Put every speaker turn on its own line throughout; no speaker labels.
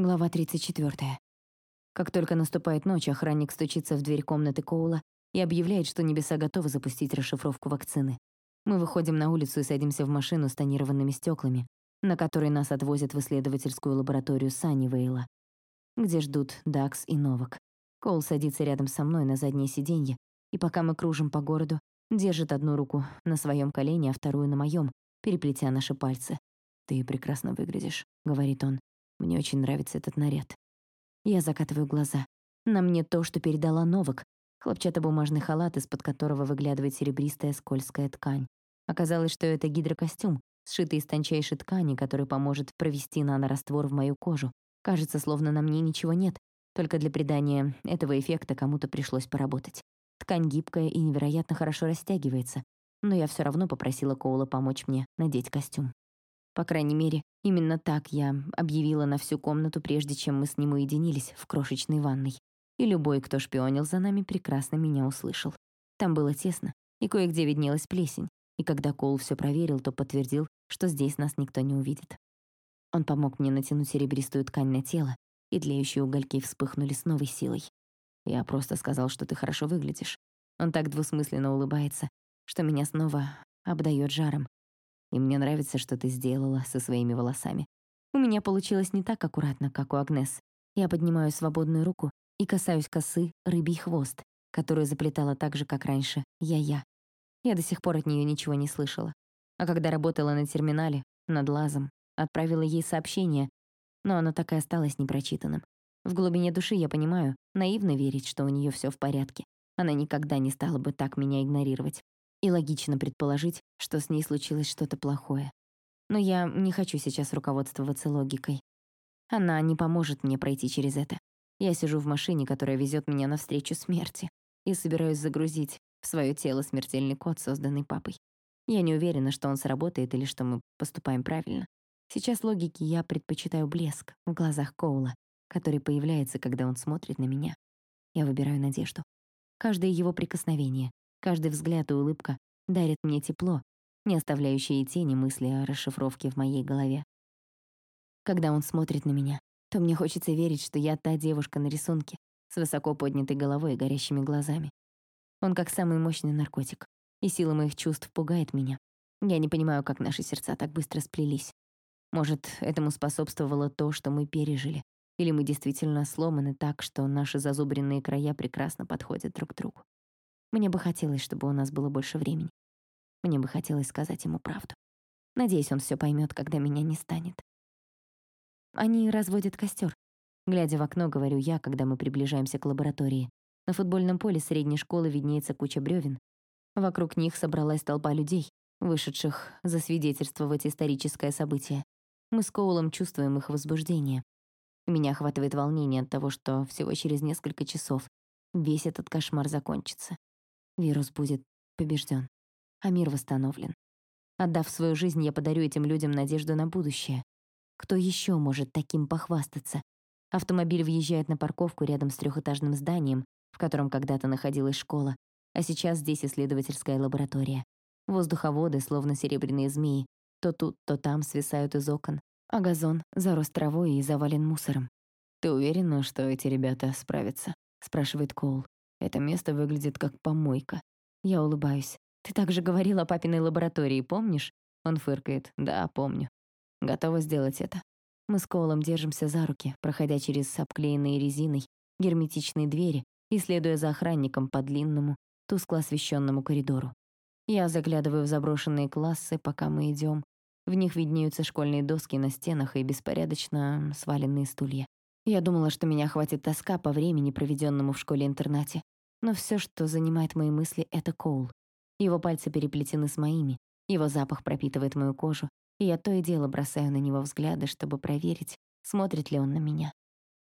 Глава 34. Как только наступает ночь, охранник стучится в дверь комнаты Коула и объявляет, что небеса готовы запустить расшифровку вакцины. Мы выходим на улицу и садимся в машину с тонированными стеклами, на которой нас отвозят в исследовательскую лабораторию Саннивейла, где ждут Дакс и Новак. Коул садится рядом со мной на заднее сиденье, и пока мы кружим по городу, держит одну руку на своем колене, а вторую на моем, переплетя наши пальцы. «Ты прекрасно выглядишь», — говорит он. Мне очень нравится этот наряд. Я закатываю глаза. На мне то, что передала Новак. Хлопчатобумажный халат, из-под которого выглядывает серебристая скользкая ткань. Оказалось, что это гидрокостюм, сшитый из тончайшей ткани, который поможет провести нанораствор в мою кожу. Кажется, словно на мне ничего нет, только для придания этого эффекта кому-то пришлось поработать. Ткань гибкая и невероятно хорошо растягивается, но я все равно попросила Коула помочь мне надеть костюм. По крайней мере, именно так я объявила на всю комнату, прежде чем мы с ним уединились в крошечной ванной. И любой, кто шпионил за нами, прекрасно меня услышал. Там было тесно, и кое-где виднелась плесень, и когда Коул все проверил, то подтвердил, что здесь нас никто не увидит. Он помог мне натянуть серебристую ткань на тело, и тлеющие угольки вспыхнули с новой силой. Я просто сказал, что ты хорошо выглядишь. Он так двусмысленно улыбается, что меня снова обдает жаром, и мне нравится, что ты сделала со своими волосами. У меня получилось не так аккуратно, как у Агнес. Я поднимаю свободную руку и касаюсь косы рыбий хвост, которую заплетала так же, как раньше, я-я. Я до сих пор от нее ничего не слышала. А когда работала на терминале, над лазом, отправила ей сообщение, но оно так и осталось непрочитанным. В глубине души я понимаю, наивно верить, что у нее все в порядке. Она никогда не стала бы так меня игнорировать. И логично предположить, что с ней случилось что-то плохое. Но я не хочу сейчас руководствоваться логикой. Она не поможет мне пройти через это. Я сижу в машине, которая везет меня навстречу смерти, и собираюсь загрузить в свое тело смертельный код, созданный папой. Я не уверена, что он сработает или что мы поступаем правильно. Сейчас логики я предпочитаю блеск в глазах Коула, который появляется, когда он смотрит на меня. Я выбираю надежду. Каждое его прикосновение, Каждый взгляд и улыбка дарят мне тепло, не оставляющие тени мысли о расшифровке в моей голове. Когда он смотрит на меня, то мне хочется верить, что я та девушка на рисунке с высоко поднятой головой и горящими глазами. Он как самый мощный наркотик, и сила моих чувств пугает меня. Я не понимаю, как наши сердца так быстро сплелись. Может, этому способствовало то, что мы пережили, или мы действительно сломаны так, что наши зазубренные края прекрасно подходят друг к другу. Мне бы хотелось, чтобы у нас было больше времени. Мне бы хотелось сказать ему правду. Надеюсь, он все поймет, когда меня не станет. Они разводят костер. Глядя в окно, говорю я, когда мы приближаемся к лаборатории. На футбольном поле средней школы виднеется куча бревен. Вокруг них собралась толпа людей, вышедших засвидетельствовать историческое событие. Мы с Коулом чувствуем их возбуждение. Меня охватывает волнение от того, что всего через несколько часов весь этот кошмар закончится. Вирус будет побежден, а мир восстановлен. Отдав свою жизнь, я подарю этим людям надежду на будущее. Кто еще может таким похвастаться? Автомобиль въезжает на парковку рядом с трехэтажным зданием, в котором когда-то находилась школа, а сейчас здесь исследовательская лаборатория. Воздуховоды, словно серебряные змеи, то тут, то там свисают из окон, а газон зарос травой и завален мусором. «Ты уверена, что эти ребята справятся?» — спрашивает Коул. Это место выглядит как помойка. Я улыбаюсь. «Ты также говорил о папиной лаборатории, помнишь?» Он фыркает. «Да, помню. Готова сделать это». Мы с Коулом держимся за руки, проходя через обклеенные резиной герметичные двери и следуя за охранником по длинному, тускло освещенному коридору. Я заглядываю в заброшенные классы, пока мы идем. В них виднеются школьные доски на стенах и беспорядочно сваленные стулья. Я думала, что меня хватит тоска по времени, проведенному в школе-интернате. Но все, что занимает мои мысли, — это Коул. Его пальцы переплетены с моими, его запах пропитывает мою кожу, и я то и дело бросаю на него взгляды, чтобы проверить, смотрит ли он на меня.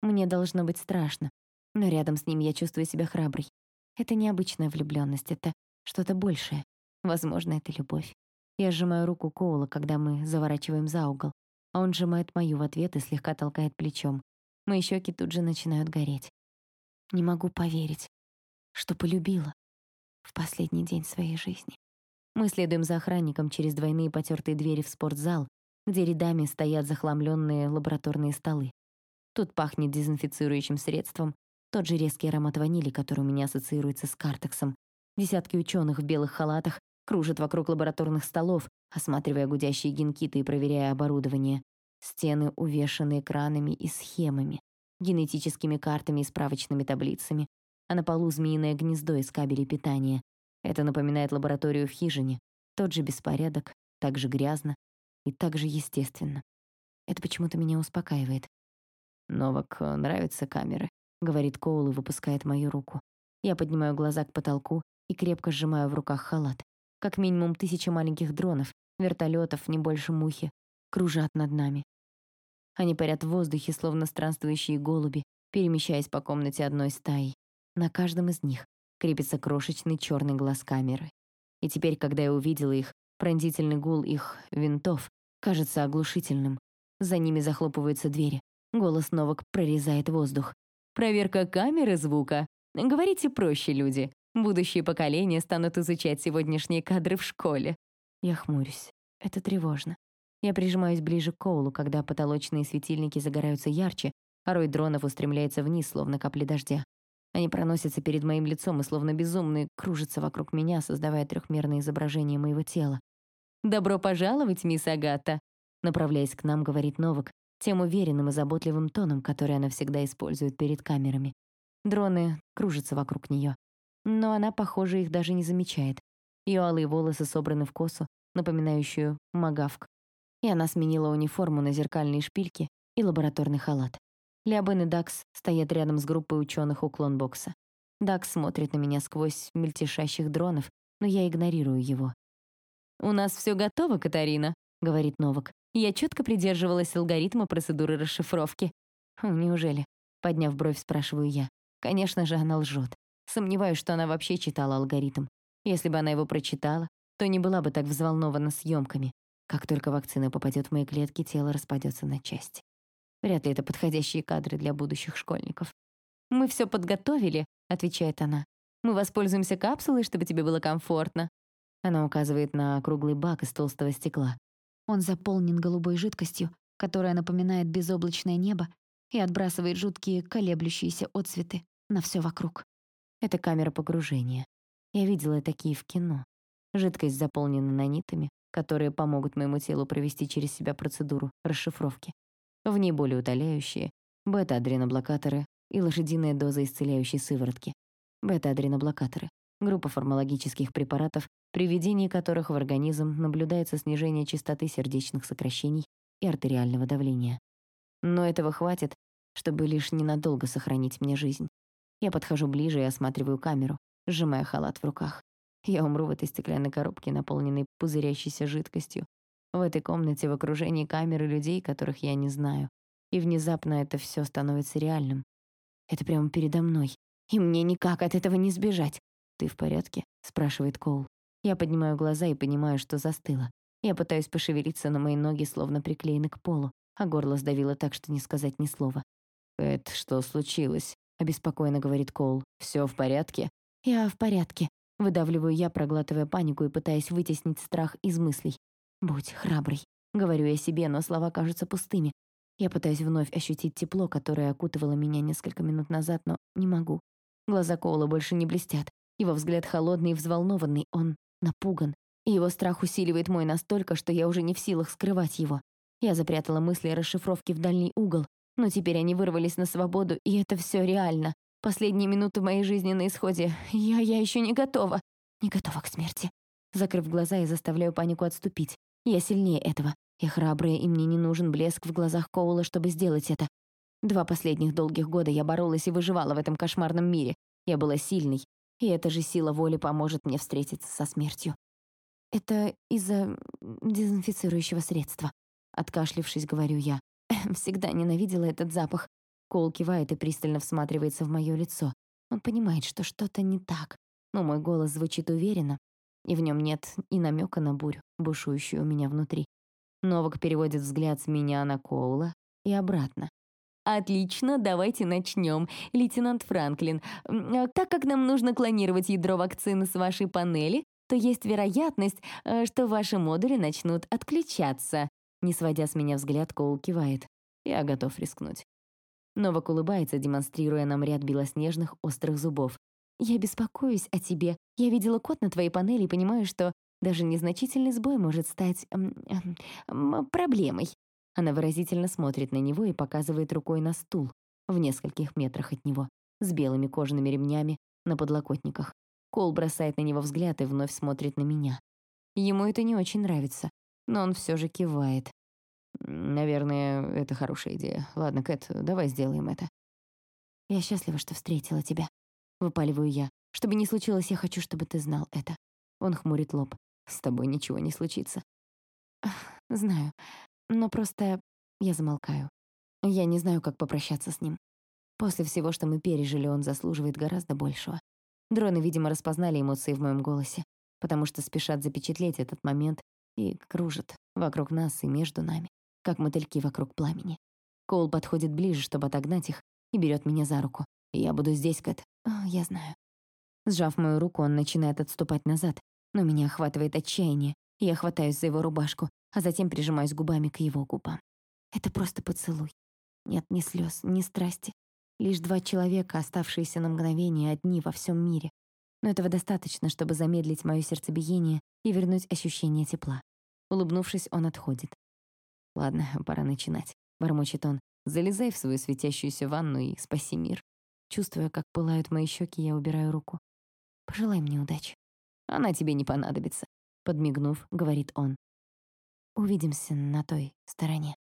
Мне должно быть страшно, но рядом с ним я чувствую себя храброй. Это необычная влюбленность, это что-то большее. Возможно, это любовь. Я сжимаю руку Коула, когда мы заворачиваем за угол, а он сжимает мою в ответ и слегка толкает плечом. Мои щеки тут же начинают гореть. Не могу поверить, что полюбила в последний день своей жизни. Мы следуем за охранником через двойные потертые двери в спортзал, где рядами стоят захламленные лабораторные столы. Тут пахнет дезинфицирующим средством, тот же резкий аромат ванили, который у меня ассоциируется с картексом. Десятки ученых в белых халатах кружат вокруг лабораторных столов, осматривая гудящие генкиты и проверяя оборудование. Стены увешаны экранами и схемами, генетическими картами и справочными таблицами, а на полу змеиное гнездо из кабелей питания. Это напоминает лабораторию в хижине. Тот же беспорядок, так же грязно и так же естественно. Это почему-то меня успокаивает. «Новак, э, нравятся камеры?» — говорит Коул и выпускает мою руку. Я поднимаю глаза к потолку и крепко сжимаю в руках халат. Как минимум тысяча маленьких дронов, вертолетов, не больше мухи, кружат над нами. Они парят в воздухе, словно странствующие голуби, перемещаясь по комнате одной стаей. На каждом из них крепится крошечный черный глаз камеры. И теперь, когда я увидела их, пронзительный гул их винтов кажется оглушительным. За ними захлопываются двери. Голос Новак прорезает воздух. Проверка камеры звука. Говорите проще, люди. Будущие поколения станут изучать сегодняшние кадры в школе. Я хмурюсь. Это тревожно. Я прижимаюсь ближе к Коулу, когда потолочные светильники загораются ярче, а рой дронов устремляется вниз, словно капли дождя. Они проносятся перед моим лицом и, словно безумные, кружатся вокруг меня, создавая трехмерное изображение моего тела. «Добро пожаловать, мисс Агата!» Направляясь к нам, говорит Новак, тем уверенным и заботливым тоном, который она всегда использует перед камерами. Дроны кружатся вокруг нее. Но она, похоже, их даже не замечает. Ее алые волосы собраны в косу, напоминающую магавк. И она сменила униформу на зеркальные шпильки и лабораторный халат. Лябен и Дакс стоят рядом с группой ученых у клонбокса. Дакс смотрит на меня сквозь мельтешащих дронов, но я игнорирую его. «У нас все готово, Катарина», — говорит Новак. Я четко придерживалась алгоритма процедуры расшифровки. Неужели? Подняв бровь, спрашиваю я. Конечно же, она лжет. Сомневаюсь, что она вообще читала алгоритм. Если бы она его прочитала, то не была бы так взволнована съемками. Как только вакцина попадет в мои клетки, тело распадется на части. Вряд ли это подходящие кадры для будущих школьников. «Мы все подготовили», — отвечает она. «Мы воспользуемся капсулой, чтобы тебе было комфортно». Она указывает на круглый бак из толстого стекла. Он заполнен голубой жидкостью, которая напоминает безоблачное небо и отбрасывает жуткие колеблющиеся отцветы на все вокруг. Это камера погружения. Я видела такие в кино. Жидкость заполнена нанитами, которые помогут моему телу провести через себя процедуру расшифровки. В ней более удаляющие, бета-адреноблокаторы и лошадиная доза исцеляющей сыворотки. Бета-адреноблокаторы — группа фармакологических препаратов, при введении которых в организм наблюдается снижение частоты сердечных сокращений и артериального давления. Но этого хватит, чтобы лишь ненадолго сохранить мне жизнь. Я подхожу ближе и осматриваю камеру, сжимая халат в руках. Я умру в этой стеклянной коробке, наполненной пузырящейся жидкостью, в этой комнате в окружении камеры людей, которых я не знаю. И внезапно это все становится реальным. Это прямо передо мной. И мне никак от этого не сбежать. «Ты в порядке?» — спрашивает Коул. Я поднимаю глаза и понимаю, что застыла. Я пытаюсь пошевелиться, но мои ноги словно приклеены к полу, а горло сдавило так, что не сказать ни слова. «Эд, что случилось?» — обеспокоенно говорит Коул. «Все в порядке?» «Я в порядке», — выдавливаю я, проглатывая панику и пытаясь вытеснить страх из мыслей. «Будь храбрый», — говорю я себе, но слова кажутся пустыми. Я пытаюсь вновь ощутить тепло, которое окутывало меня несколько минут назад, но не могу. Глаза Коула больше не блестят. Его взгляд холодный и взволнованный, он напуган. И его страх усиливает мой настолько, что я уже не в силах скрывать его. Я запрятала мысли о расшифровке в дальний угол, но теперь они вырвались на свободу, и это все реально. Последние минуты моей жизни на исходе. Я, я еще не готова. Не готова к смерти. Закрыв глаза, я заставляю панику отступить. Я сильнее этого. Я храбрая, и мне не нужен блеск в глазах Коула, чтобы сделать это. Два последних долгих года я боролась и выживала в этом кошмарном мире. Я была сильной, и эта же сила воли поможет мне встретиться со смертью. Это из-за дезинфицирующего средства. Откашлившись, говорю я. Всегда ненавидела этот запах. Коул кивает и пристально всматривается в мое лицо. Он понимает, что что-то не так, но мой голос звучит уверенно, и в нем нет и намека на бурю, бушующую у меня внутри. Новак переводит взгляд с меня на Коула и обратно. «Отлично, давайте начнем, лейтенант Франклин. А так как нам нужно клонировать ядро вакцины с вашей панели, то есть вероятность, э, что ваши модули начнут отключаться». Не сводя с меня взгляд, Коул кивает. «Я готов рискнуть». Новак улыбается, демонстрируя нам ряд белоснежных острых зубов. «Я беспокоюсь о тебе. Я видела код на твоей панели и понимаю, что даже незначительный сбой может стать... Эм, эм, проблемой». Она выразительно смотрит на него и показывает рукой на стул в нескольких метрах от него, с белыми кожаными ремнями на подлокотниках. Кол бросает на него взгляд и вновь смотрит на меня. Ему это не очень нравится, но он все же кивает. Наверное, это хорошая идея. Ладно, Кэт, давай сделаем это. Я счастлива, что встретила тебя. Выпаливаю я. Чтобы не случилось, я хочу, чтобы ты знал это. Он хмурит лоб. С тобой ничего не случится. Знаю. Но просто я замолкаю. Я не знаю, как попрощаться с ним. После всего, что мы пережили, он заслуживает гораздо большего. Дроны, видимо, распознали эмоции в моем голосе, потому что спешат запечатлеть этот момент и кружат вокруг нас и между нами как мотыльки вокруг пламени. Коул подходит ближе, чтобы отогнать их, и берет меня за руку. «Я буду здесь, Кэт». О, «Я знаю». Сжав мою руку, он начинает отступать назад, но меня охватывает отчаяние, я хватаюсь за его рубашку, а затем прижимаюсь губами к его губам. Это просто поцелуй. Нет ни слез, ни страсти. Лишь два человека, оставшиеся на мгновение одни во всем мире. Но этого достаточно, чтобы замедлить мое сердцебиение и вернуть ощущение тепла. Улыбнувшись, он отходит. «Ладно, пора начинать», — бормочет он. «Залезай в свою светящуюся ванну и спаси мир». Чувствуя, как пылают мои щеки, я убираю руку. «Пожелай мне удачи». «Она тебе не понадобится», — подмигнув, говорит он. «Увидимся на той стороне».